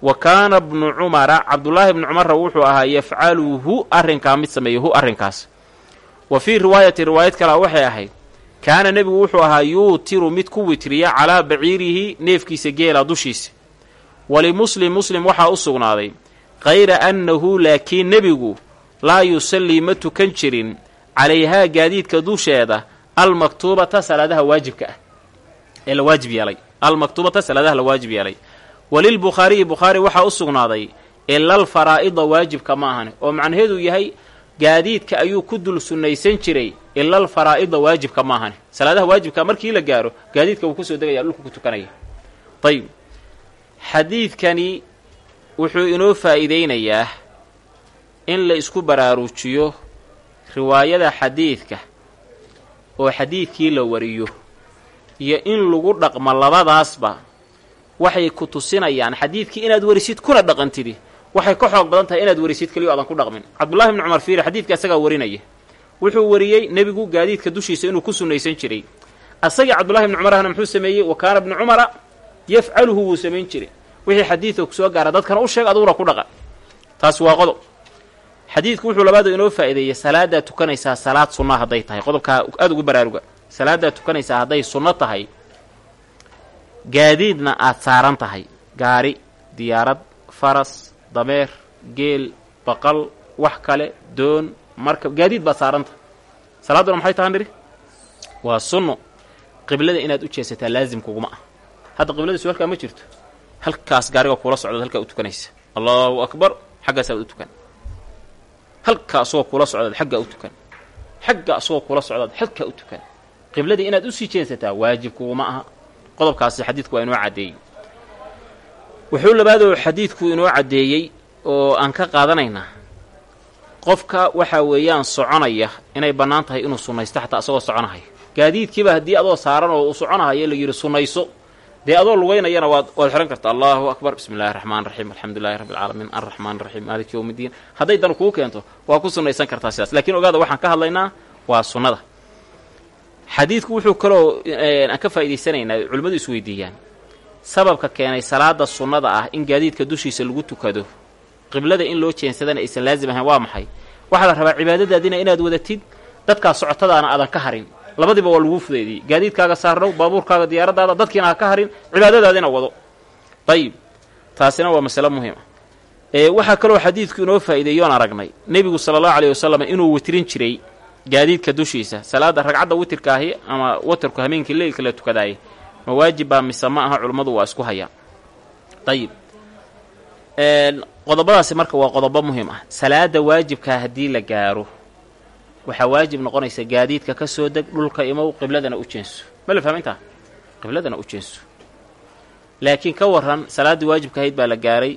Wa kaana bnu cumara cabdullaahi bnu cumarra wuxuu ahaa yafcaluhu arrinkaa mid sameeya hu arrinkaas. Wa fii riwaayati riwaayad kalea waxay ahayd kaana nebigu wuxuu ahaa yuutiru mid ku witriya calaa baciirihi neefkiisa geela dushiisa. Walimuslim muslim waxaa u sugnaaday kayra annahu laakiin nebigu laa yusallii ma tukan jirin calayhaa gaadiidka dusheeda almaktuubata salaadaha waajibka ah ee la waajib yeelay. Almaktuubata salaadaha la waajib yeelay. Walilbukhaariyi bukhaari waxaa u sugnaaday ilal faraa'ida waajibka ma ahani. Oo macnaheedu yahay gaadiidka ayuu ku dul sunnaysan jiray ilal faraa'ida waajibka ma ahani. Salaadaha waajibka markii la gaaro gaadiidka wuu ku soo degaya dhulku ku tukanaya. Ayib xadiidkani wuxuu inoo faa'iideynayaa in la isku baraarujiyo riwaayada xadiidka oo xadiidkii la wariyo iyo in lagu dhaqmo labadaasba waxay ku tusinayaan xadiidkii inaad warisid kuna dhaqantidi waxay ka xoog badan tahay inaad warisid keliyo aadan ku dhaqmin. Cabdullahi bni cumar fiiri xadiidka isagaa warinaya wuxuu wariyey nebigu gaadiidka dushiisa inuu ku sunnaysan jiray. Asagii cabdullahi bni cumarahna muxuu sameeyey wa kaana bnu cumara yafcaluhu wuu samayn jiray. Wixii xadiidka ku soo gaara dadkana u sheeg aduguna ku dhaqa. Taasi waa qodob xadiidku wuxuu labaadu inoo faa'iideeyey salaadaad tukanaysaa salaad sunna hadday tahay. Qodobkaa aada ugu baraaruga. Salaadaad tukanaysaa hadday sunno tahay gaadiidna aad saaran tahay. Gaari diyaarad faras dameer geel baqal wax kale doon markab gaadiid baad saaran tahay. Salaadduna maxay tahan nidhi waa sunno. Qiblada inaad u jeesataa laazim kuguma ah hadda qiblada su halkaa ma jirto. Halkaas gaariga kuula socdaad halkaa u tukanaysa. Allahu akbar xaggaasaad u tukan halka asagoo kula socdaad xaggaa u tukan. Xagga asagoo kula socdaad xagkaa u tukan. Qibladii inaad u sii jeensataa waajib kuguma aha. Qodobkaasi xadiidku waa inoo caddeeyey. Wuxuu labaadoo xadiidku inoo caddeeyey oo aan ka qaadanaynaa qofka waxaa weeyaan soconaya inay bannaan tahay inuu sunnaysto xataa asagoo soconahayo gaadiidkiiba haddii adoo saaran oo uu soconahayo la yidhi sunnayso dee adoo lugaynayana waad waad xihan kartaa. Allahu akbar. Bismi illahi raxmaan raxiim alxamdulilahi rabbi alcaalamiin arraxmaan raxiim maaliki yowm iddiin hadday dan kuu keento waa ku sunnaysan kartaa sidaas. Lakiin ogaada waxaan ka hadlaynaa waa sunnada. Xadiidku wuxuu kaloo aan ka faa'idaysanaynaa culimmadu isweydiiyaan sababka keenay salaada sunnada ah in gaadiidka dushiisa lagu tukado qiblada in loo jeensadana aysan laazim ahayn waa maxay? Waxaa la rabaa cibaadadaadina inaad wadatid dadkaa socotadaana aadan ka harin labadiiba waa laguu fudeydiyey gaadiidkaaga saarnow baabuurkaaga diyaaradaada dadkiina ha ka harin cibaadadaadina wado. Dayib taasina waa masale muhiima. Waxaa kaloo xadiidku inoo faa'iideeyoon aragnay. Nebigu sala allahu alayh wasalam inuu witrin jiray gaadiidka dushiisa. Salaada ragcadda witirka ahi ama watarku hameenkii leylka la tukadaayay ma waajib baa mise ma aha culummadu waa isku hayaan. Ayib qodobadaasi marka waa qodobo muhiim ah. Salaada waajibkaa haddii la gaaro waxaa waajib noqonaysa gaadiidka ka soo deg dhulka imow qibladana u jeenso ma la fahma intaa qibladana u jeenso laakiin ka waran salaaddii waajibka ahayd baa la gaaray.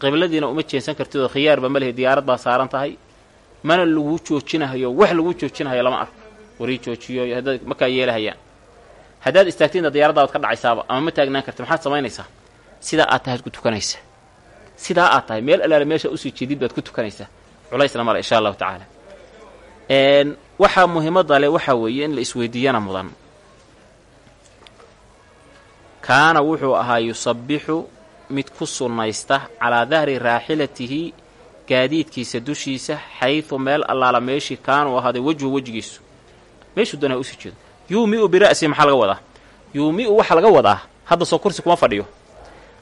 Qibladiina uma jeensan kartid oo khiyaarba ma lehi diyaarad baa saaran tahay. Mana lagu joojinahayo wax lagu joojinahayo lama arko. Warii joojiyo haddaad markaa yeelahayaan. Haddaad istaagtiinna diyaaraddaad ka dhacaysaaba ama ma taagnaan karti maxaad samaynaysaa? Sidaa aad tahaad ku tukanaysaa. Sidaa aad tahay meel allaale meesha u sii jeedid baad ku tukanaysaa. Culaysna male insha allahu tacaala waxaa muhiimadda le waxaa weeye in la isweydiiyana mudan. Kaana wuxuu ahaa yusabbixu mid ku sunnaysta calaa dahri raaxilatihi gaadiidkiisa dushiisa xaydu meel allaala meeshii kaanuu ahaaday wejhu wejigiisu meeshuu doonaa u sii jeedo. Yuumi'u bira'si maxaa laga wadaa? Yuumi'u waxaa laga wadaa hadda soo kursi kuma fadhiyo.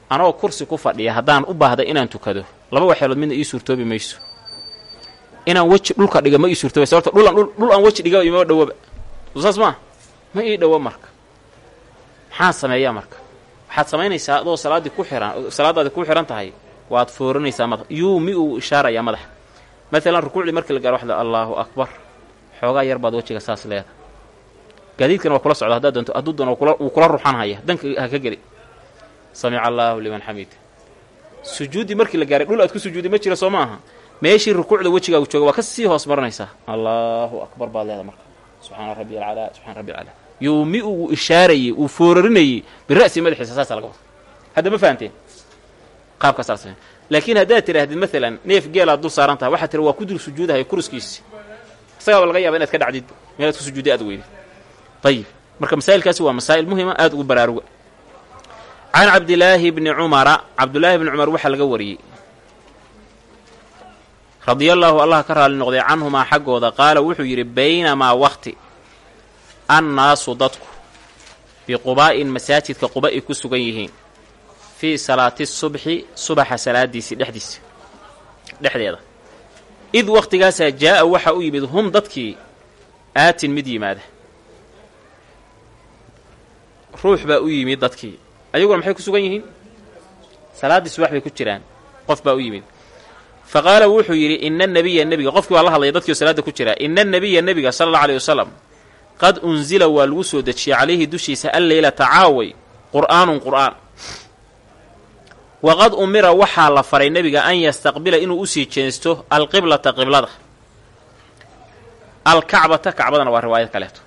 Anagoo kursi ku fadhiya haddaan u baahda inaan tukado laba waxeelood midna ii suurtoobi mayso inaan weji dhulka dhiga ma ii suurtooba sababto dhulan dhul aan weji dhiga ima dhowaba saas maa ma ii dhowo marka. Maxaa sameeyaa marka? Waxaad samaynaysaa adoo salaaddii ku xihan salaadaadi ku xihan tahay waad fooranaysaa madax. Yuumi uu ishaarayaa madaxa maalan rukuucdii markii la gaaro waxda allaahu akbar. Xoogaa yar baad wejiga saas leeda gaadiidkana waa kula socda haddaad doonto hadduu doono wuu kula ruxanhaya danka ha ka geli. Samica allaahu liman xamiida sujuuddii markii la gaaray dhul aad ku sujuuday ma jira soo ma aha meeshii rukuucda wejigaagu jooga waa ka sii hoos maranaysaa. Allaahu akbar baad leeda marka. Subxaana rabbi alcalaa subxana rabbi alcalaa yuumi uu ishaarayey uu foorarinayey bira'si madaxiisa saasaa laga wada hadda ma fahanteen? Qaabkaasaa samey laakiin haddaad tidhaahdid maalan neef geelaad dul saaran tahay waxaad tiri waa ku dul sujuudahay kuruskiisi isagaaba laga yaaba inaad ka dhacdid meelaad ku sujuudday aad weydid. Ayib marka masaa'ilkaasi waa masaa'il muhima aad ugu baraaruga. Can cabdilaahi bni cumara cabdulaahi bni cumar waxaa laga wariyey radiallaahu allah ka raali noqday canhumaa xaggooda qaala wuxuu yidhi baynamaa wakti annaasu dadku biqubaa'in masaajidka quba ay ku sugan yihiin fii salaati subxi subaxa salaadiisii dhexdiisa dhexdeeda. Id waktigaasaa jaa'a waxaa u yimid hum dadkii aatin mid yimaada. Ruux baa u yimid dadkii. Ayaguna maxay ku sugan yihiin? Salaaddii subax bay ku jiraan. Qof baa u yimid fa qaala wuxuu yidhi ina nabiya nebiga qofkii waa la hadlaya dadkiio salaadda ku jiraa ina nabiya nebiga sala allau aleyh wasalam qad unzila waa lagu soo dejiyey calayhi dushiisa alleylata caaway qur'aanun qur'aan. Waqad umira waxaa la faray nebiga an yastaqbila inuu u sii jeensto alqiblata qiblada. Alkacbata kacbadana waa riwaayad kaleeto.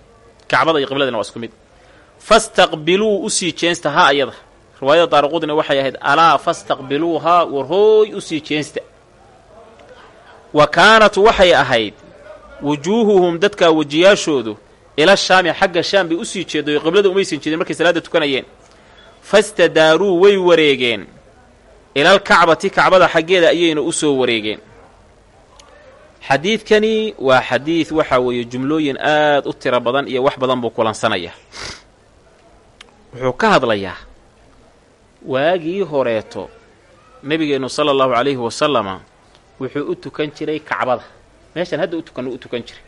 Kacbada iyo qibladina waa isku mid. Fastaqbiluu u sii jeensta ha ayada riwaayada daaraqudina waxay ahayd alaa fastaqbiluuhaa warhooy u sii jeensta wa kaanat waxay ahayd wujuuhuhum dadkaa wejiyaashoodu ila shaami xagga shaam bay u sii jeeday oo qiblada umaysan jeedin markay salaadda tukanayeen. Fastadaaruu way wareegeen. Ilal kacbati kacbada xaggeeda ayayna u soo wareegeen. Xadiidkani waa xadiid waxaa weeye jumlooyin aad u tiro badan iyo wax badan buu kulansanaya. Wuxuu ka hadlayaa waagii horeeto nebigeennu sala allahu calayhi wasalama wuxuu u tukan jiray kacbada. Meeshan hadda u tukanno u tukan jiray.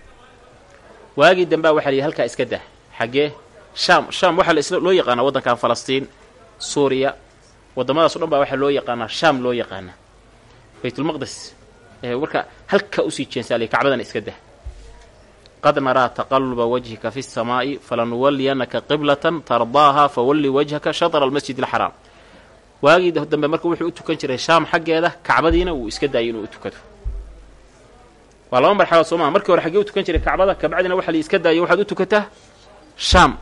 Waagii dambea waxa la yidhi halkaa iska dah xaggee shaam shaam waxaa la loo yaqaanaa waddankan falastiin suuriya. Waddamadaas o dhan baa waxaa loo yaqaanaa shaam loo yaqaanaa. Baytulmaqdes marka halkaa u sii jeensaaliy kacbadana iska dah qad naraa taqaluba wajhika fi samaa'i falanuwalliyannaka qiblatan tardaaha fawalli wajhaka shatra almasjid alxaraam waagii dambe marka wuxuu u tukan jiray shaam xaggeeda kacbadiina wuu iska daayay inuu u tukado. Waa laba marxalood soo markii hore xaggee u tukan jiray kacbada kabacdina waxa la iska daayay waxaad u tukataa shaam.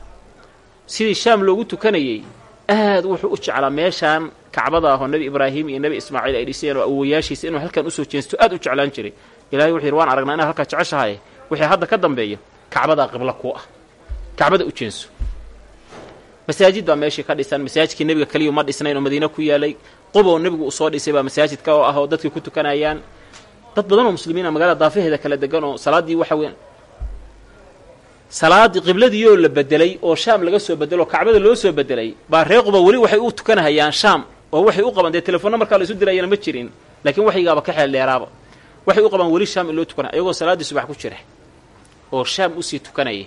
Sidii shaam loogu tukanayey aad wuxuu u jeclaa meeshaan kacbada ahoo nebi ibraahim iyo nebi ismaaciil ay dhisayeen oo awowayaashiisa inuu halkan u soo jeensto aad u jeclaan jiray. Ilahay wuxuu yidhi waan aragnaa inaad halkaa jeceshahay. Wixii hadda ka dambeeya kacbadaa qiblo kuu ah. Kacbada u jeenso masaajid baa meeshii ka dhisan masaajidkii nebiga keliyu ma dhisnayn oo madiine ku yaalay. Quboo nebigu uu soo dhisay baa masaajidka oo ah oo ku tukanayaan. Dad badan oo muslimiina magaalada daafaheeda kala degan oo salaaddii waxa weyn salaadii qibladiioo la bedelay oo shaam laga soo bedelo oo kacbada loo soo bedelay baa ree quba weli waxay u tukanahayaan shaam oo waxay u qaban dee telefoonna markaa la dirayana ma jirin laakiin waxyigaaba ka xeel dheeraaba. Waxay u qabaan weli shaam in loo tukanaya iyagoo salaaddii subax ku jira oo shaam u sii tukanaya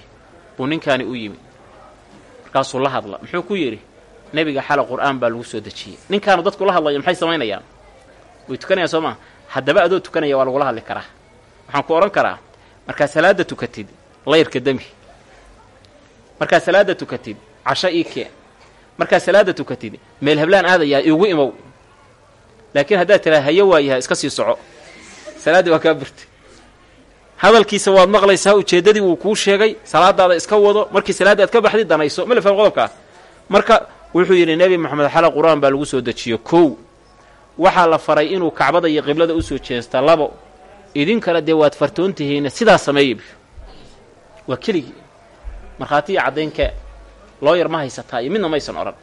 buu ninkaani u yimi markaasuu la hadla. Muxuu ku yidhi nebiga xala qur'aan baa lagu soo dejiyey. Ninkaanu dadku la hadlaya maxay samaynayaan way tukanayaan soo maa haddaba adoo tukanaya waa lagula hadli karaa. Waxaan ku odhan karaa markaad salaadda tukatid layrka demi markaad salaadda tukatid casho ii keen markaad salaadda tukatid meel hablaan aadayaa iigu imow. Laakiin haddaad tiraa hayo waayaha iska sii soco. Salaaddii waa kaa burtay hadalkiisa waad maqlaysaa ujeeddadii wuu kuu sheegay salaadaada iska wado markii salaadda aad ka baxdid danayso ma la faham qodobkaa marka wuxuu yidhi nebi moxamed xala qur'aan baa lagu soo dejiyo kow. Waxaa la faray inuu kacbada iyo qiblada u soo jeesta labo. Idinkana dee waad fartoon sidaa sameeyab waa keligii. Markhaati iyo caddaynka looyar ma haysataa iyo midna maysan odhan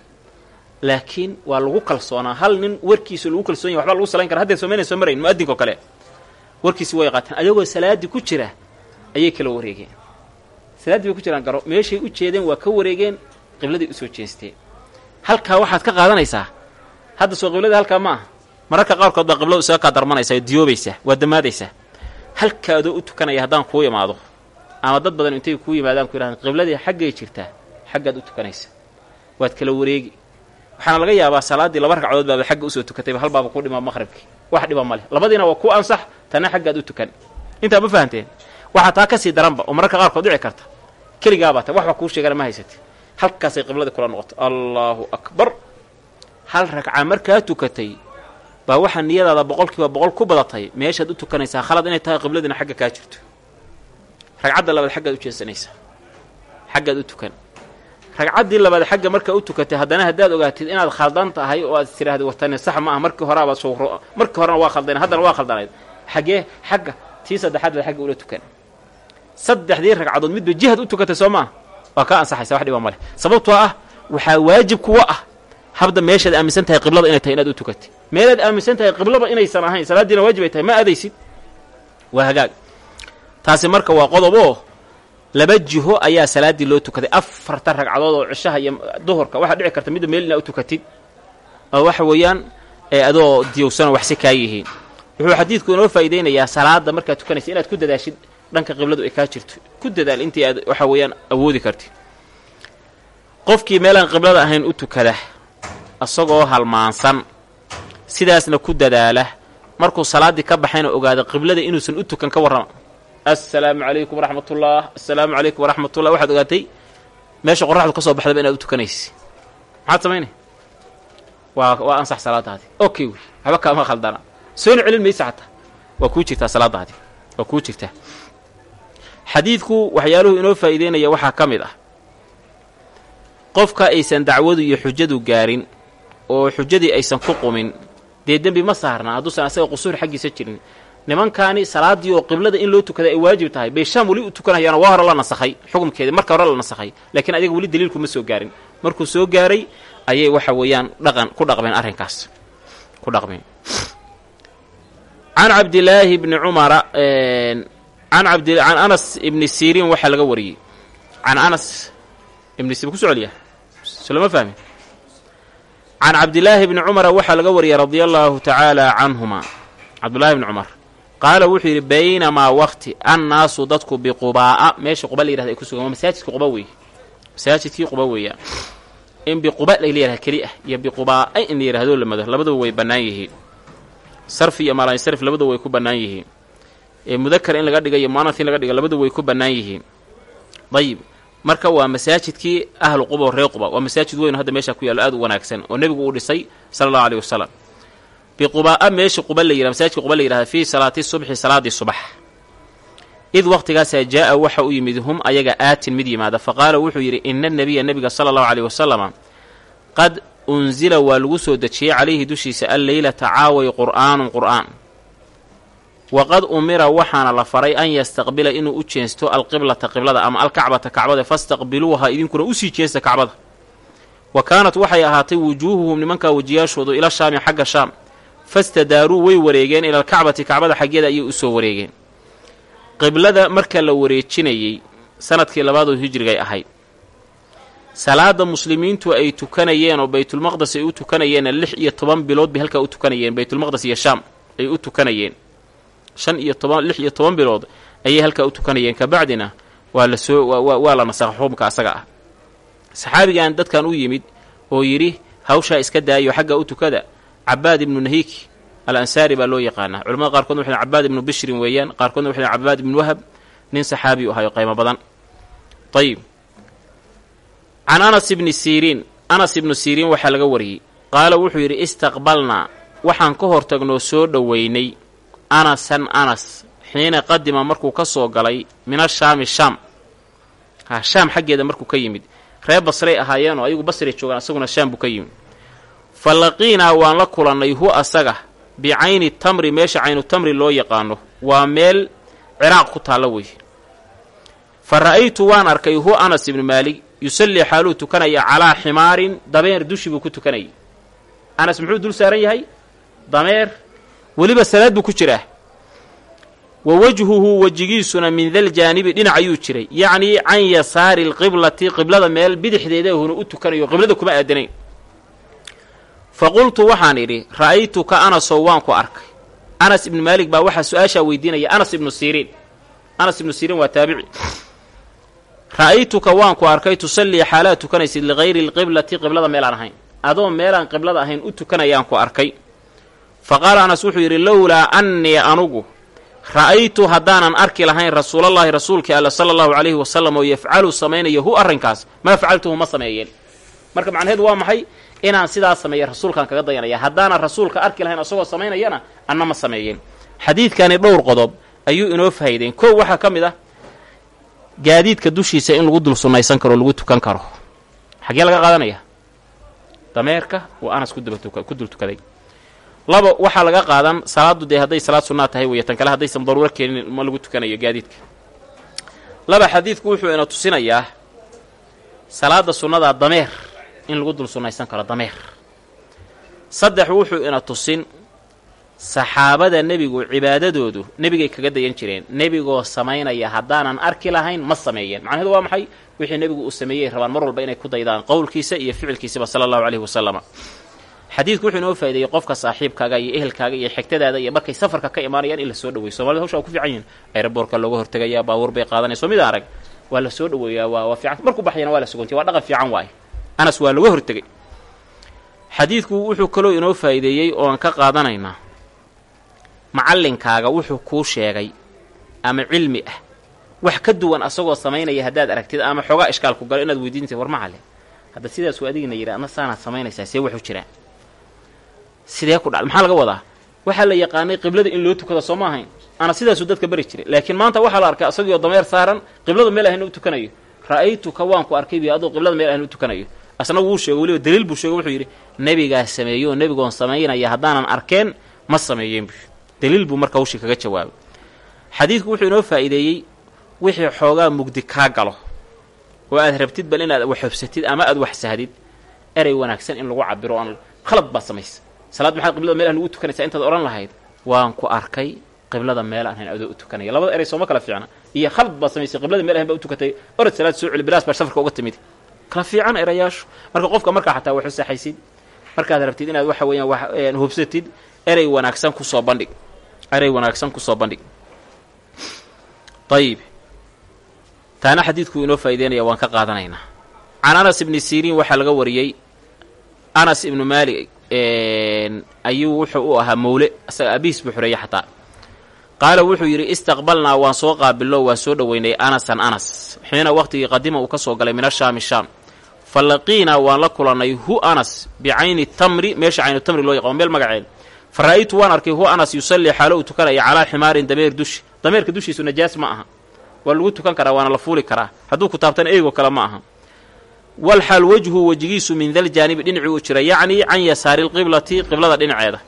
laakiin waa lagu kalsoonaa. Hal nin warkiisu lagu kalsoon yahy waxbaa lagu salayn kara. Haddeed somayna soo marayn mu'adinko kale warkiisi way qaateen. Ayagoo salaaddii ku jira ayay kala wareegeen. Salaaddii bay ku jiraan garo. Meeshay u jeedeen waa ka wareegeen qibladii u soo jeesteen halkaa waxaad ka qaadanaysaa? Hadda soo qiblada halkaa ma aha. Mararka qaarkood baa qibladu isaga kaa darmanaysaa oo diyoobaysaa waa damaadaysaa. Halka adoo u tukanaya haddaan kuu imaado. Ama dad badan intay kuu yimaadaan ku yidhahdaan qibladii xaggay jirtaa xaggaad u tukanaysa. Waad kala wareegi waxaana laga yaabaa salaaddii laba ragcadood baaba xagga u soo tukatayba hal baaba ku dhima maqhribkii wax dhiba ma leh labadiina waa ku ansax tanna xaggaad u tukan. Intaa ma fahanteen? Waxaa taa ka sii daranba oo mararka qaarkood dhici karta. Keligaabaa ta waxba kuu sheegana ma haysatid. Halkaasay qibladii kula noqoto. Allaahu akbar. Hal ragca markaa tukatay baa waxaa niyadaada boqolkiiba boqol ku badatay meeshaad u tukanaysaa khalad inay tahay qibladiina xagga kaa jirto. Ragcadda labaad xaggaad u jeesanaysaa. Xaggaad u tukan ragcaddii labaad xagga markaa u tukatay haddana haddaad ogaatid inaad khaldan tahay oo aad tiraahda wartani sax ma ah markii horeabaad sowro markii horena waa khaldana haddana waa khaldanayd. Xaggee xagga tii saddexaad baad xagga ula tukan. Saddexdii ragcadood midba jihad u tukatay soo maa waa kaa ansaxaysa wax dhiba ma leh. Sababtoo ah waxaa waajib kuwa ah habda meeshaad aaminsan tahay qiblada inay tahay inaad u tukatay meelaad aaminsan tahay qiblaba inaysan ahayn salaaddiina waajib ay tahay ma aadaysid waa hagaag. Taasi marka waa qodob oo laba jiho ayaa salaaddii loo tukaday. Afarta ragcadood oo cishaha iyo duhurka. Waxaa dhici karta midba meel inaa u tukatid. Oo waxa weeyaan adoo diyowsanoo waxsi kaa yihiin. Wuxuu xadiidku inoo faa'iidaynayaa salaada markaad tukanaysa inaad ku dadaashid dhanka qibladu ay kaa jirto. Ku dadaal intii aad waxa weeyaan awoodi kartid qofkii meelaan qiblada ahayn u tukada isagoo halmaansan sidaasna ku dadaala. Markuu salaaddii ka baxayna ogaada qiblada inuusan u tukan ka warrama assalaamu calaykum waraxmatullah assalaamu calaykum waraxmatullah waxaad ogaatay meesha qoraxdu ka soo baxdaba inaad u tukanaysa maxaad samaynay waa waa ansax salaadaadi. Okay wey waxba kaama khaldana. Soona celin maysa xataa waa kuu jirtaa salaadaadi. Waa kuu jirtaa. Xadiidku waxyaaluhu inoo faa'iideynaya waxaa ka mid ah. Qofka aysan dacwadu iyo xujadu gaarin oo xujadii aysan ku qumin dee dembi ma saarnaa hadduusan asaga qusuur xaggiisa jirin nimankaani salaaddii oo qiblada in loo tukada ay waajib tahay bay shaam weli u tukanayaano waa hore la nasakhay xukumkeedii marka hore la nasakhay laakiin adiga weli daliilku ma soo gaarin. Markuu soo gaaray ayay waxa weeyaan dhaqan ku dhaqmeen arrinkaas ku dhaqmeen. Can cabdilaahi bni cumara can abd can anas ibni siriin waxaa laga wariyey. Can anas ibni siriin ku socoliya soloma fahmin. Can cabdilaahi bni cumara waxaa laga wariyey radia allaahu tacaala canhuma. Cabdullaahi bni cumar qaala wuxuu yidhi baynamaa wakti annaasu dadku biqubaa'a. Meesha quba la yirahda ay ku sugan waa masaajidka quba weeye. Masaajidkii quba weeyaan in biquba la yidhahda keli ah iyo biqubaa'a in la yidhahdo lamado labaduba way bannaan yihiin sarfi iyo maalansarif labaduba way ku bannaan yihiin mudakar in laga dhiga iyo mu'anas in laga dhiga labaduba way ku bannaan yihiin dayib marka waa masaajidkii ahlu quba oo ree quba. Waa masaajid weyn hadda meesha ku yaallo aad u wanaagsan oo nebigu uu dhisay sala allahu aleyh wasalam biqubaa'a meesha quba la yirahda masaajidka quba la yirahda fii salaati subxi salaadii subax id waqtigaasaa jaa'a waxa u yimid hum ayaga aatin mid yimaada fa qaala wuxuu yidhi ina nebiya nebiga sala allahu aleyh wasalama qad unsila waa lagu soo dejiyey calayhi dushiisa alleylata caaway qur'aanun qur'aan waqad umira waxaana la faray an yastaqbila inuu u jeensto alqiblata qiblada ama alkacbata kacbada fastaqbiluuha idinkuna u sii jeesta kacbada wa kaanat waxay ahaatay wujuuhuhum nimankaa wejiyaashoodu ila shaami xagga shaam fastadaaruu way wareegeen ila alkacbati kacbada xaggeeda ayay u soo wareegeen. Qiblada marka la wareejinayey sannadkii labaadoo hijrigay ahayd. Salaada muslimiintu ay tukanayeen oo baytulmaqdes ay u tukanayeenna lix iyo toban bilood bay halkaa u tukanayeen. Baytulmaqdes iyo shaam ay u tukanayeen. Shan iyo toban lix iyo toban bilood ayay halkaa u tukanayeen. Kabacdina waa la soo waa la nasakha xukumka asaga ah. Saxaabigan dadkan u yimid oo yidhi hawshaa iska daayo xagga u tukada cabaad ibnu nahiiki al ansaari baa loo yaqaanaa. Culamada qaarkoodna waxay cabaad ibnu bishrin weeyaan qaarkoodna waxay cabaad ibnu wahab nin saxaabi u ahayo qaymo badan. Ayib can anas ibni siriin anas ibnu siriin waxaa laga wariyey. Qaala wuxuu yidhi istaqbalnaa waxaan ka hortagnoo soo dhoweynay anasan anas xiina qadima markuu ka soo galay min ashaami shaam. Ha shaam xaggeeda markuu ka yimid. Reer basray ahaayeenoo ayagu basray joogaan asaguna shaam buu ka yimid fa laqiinaa waan la kulannay hu asaga bicayni tamri meesha caynu tamri loo yaqaano waa meel ciraaq ku taalla wey fa ra'aytu waan arkay hu anas ibnu maalig yusallii xaaluu tukanaya calaa ximaarin dameer dushi buu ku tukanayay. Anas muxuu dul saaran yahay? Dameer. Weliba salaad buu ku jiraa. Wa wajhuhu wejigiisuna min daljaanibi dhinac ayuu jiray. Yacnii can yasaari alqiblati qiblada meel bidixdeeda huna u tukanayo qiblada kuma aadanayn fa qultu waxaan idhi ra'aytuka anasow waan ku arkay. Anas ibnu maalik baa waxaa su'aashaa weydiinaya anas ibnu siriin anas ibnu siriin waa taabici. Ra'aytuka waan ku arkay tusallii xaalaa tukanaysid ligayri alqiblati qiblada meelaan ahayn. Adoo meelaan qiblada ahayn u tukanayaan ku arkay. Fa qaala anas wuxuu yidhi lowlaa annii anugu ra'aytu haddaanan arki lahayn rasuulallaahi rasuulkii alla sala allahu calayhi wasalam oo yafcalu samaynayo hu arrinkaas. Maa facaltuhu ma sameeyeen. Marka macnaheedu waa maxay inaan sidaa sameeya rasuulkaan kaga dayanaya. Haddaanan rasuulka arki lahayn asagoo samaynayana anna ma sameeyeen. Xadiidkani dhowr qodob ayuu inoo fahaydeen kow waxaa ka mid ah gaadiidka dushiisa in lagu dul sunnaysan karo lagu tukan karo. Xaggee laga qaadanaya? Dameerka uu anas ku dul laba waxaa laga qaadan salaadu dee hadday salaad sunnaa tahay weeye tan kale haddaysan daruuro keenin ma lagu tukanayo gaadiidka. Laba xadiidku wuxuu ina tusinayaa salaada sunnadaa dameer in lagu dul sunnaysan karo dameer saddex wuxuu ina tusin saxaabada nebigu cibaadadoodu nebigay kaga dayan jireen nebigoo samaynaya haddaanan arki lahayn ma sameeyeen. Macnaheedu waa maxay? Wixii nebigu uu sameeyey rabaan mar walba inay ku daydaan qowlkiisa iyo ficilkiisaba sala allahu caleyhi wasalama xadiidku wuxuu inoo faa'ideeyey qofka saaxiibkaaga iyo ehelkaaga iyo xigtadaada iyo markay safarka ka imaanayaan in la soo dhaweeyo somalida hawsha waa ku fiican yihiin ayraboorka looga hortegayaa baabuur bay qaadanayso mid arag. Waa la soo dhaweeyaa waa waa fiican. Markuu baxyana waa la suguntiya waa dhaqan fiican waaye anas waa laga hortegay. Xadiidku wuxuu kaloo inoo faa'iideeyey oo aan ka qaadanaynaa. Macallinkaaga wuxuu kuu sheegay ama cilmi ah. Wax ka duwan asagoo samaynaya haddaad aragtid ama xoogaa ishkaalku galo inaad weydiinta war macallin hadda sidaasuu adigina yidhi adna saanaad samaynaysaa see waxu jiraa. Sidee ku dha maxaa laga wadaa? Waxaa la yaqaanay qiblada in loo tukado soo ma ahayn. Ana sidaasuu dadka bari jiray. Laakiin maanta waxaa la arkay asagioo dameer saaran qiblada meel ahayn u tukanayo. Ra'aytuka waan ku arkay bi adoo qiblada meel ahayn u tukanayo asna wuu sheego weliba daliil buu sheego wuxuu yidhi nebigaa sameeyo oo nebigoon samaynaya haddaanan arkeen ma sameeyeen bu daliil buu marka hawshii kaga jawaabay. Xadiidku wuxuu inoo faa'iideeyey wixii xoogaa mugdi kaa galo oo aad rabtid bal inaad wax xobsatid ama aad wax sahdid erey wanaagsan in lagu cabiro aan khalad baad samaysa salaad maxaad qiblada meel ahan ugu tukanaysaa intaad odhan lahayd waan ku arkay qiblada meel ahayn adoo u tukanaya. Labada erey sooma kala fiicna. Iyo khalad baad samaysay qiblada meel ahayn baa u tukatay orad salaad soo celi bilaas baa safarka uga timid kala fiican erayaashu marka qofka markaa xataa wax u saxaysid. Markaad rabtid inaad waxa weeyaan hubsatid erey wanaagsan ku soo bandhig. Erey wanaagsan ku soo bandhig. Ayib taana xadiidkuu inoo faa'ideynaya waan ka qaadanaynaa. Can anas ibni siriin waxaa laga wariyey. Anas ibnu maalik ayuu wuxuu u ahaa mawle isaga abiis buu xoreeyey xataa. Qaala wuxuu yidhi istaqbalnaa waan soo qaabilno waan soo dhoweynay anasan anas. Xiina waqtigii qadima uu ka soo galay min ashaami shaam fa laqiinaa waan la kulannay hu anas bicayni tamri meesha caynu tamri loo yaqaano meel magaceed fa ra'aytu waan arkay hu anas yusallii xaalo uu tukanaya calaa ximaarin dameer dushi dameerka dushiisu najaas ma aha waa lagu tukan karaa waana la fuuli karaa hadduu ku taabtana kale ma aha walxaal wejhu wejigiisu min daljaanibi dhinacii uu jira yacnii can yasaari lqiblati qiblada dhinaceeda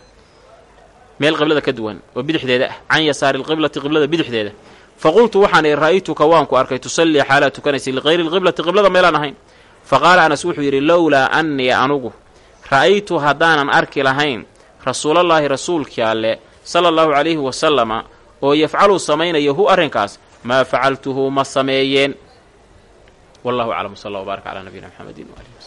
meel qiblada ka duwan oo bidixdeeda ah can yasaari lqiblati qiblada bidixdeeda fa qultu waxaan ra'aytuka waan ku arkay tusallii xaalaad tukanaysay ligayri lqiblati qiblada meelaan ahayn fa qaala anas wuxuu yidhi lowlaa annii anugu ra'aytu haddaanan arki lahayn rasuulallaahi rasuulkii alle sala allahu calayhi wasalama oo yafcalu samaynaya hu arrinkaas maa facaltuhu ma sameeyeen. Wallahu aclam allah wbaarak calaa nabiyina mxamedin wasaxbi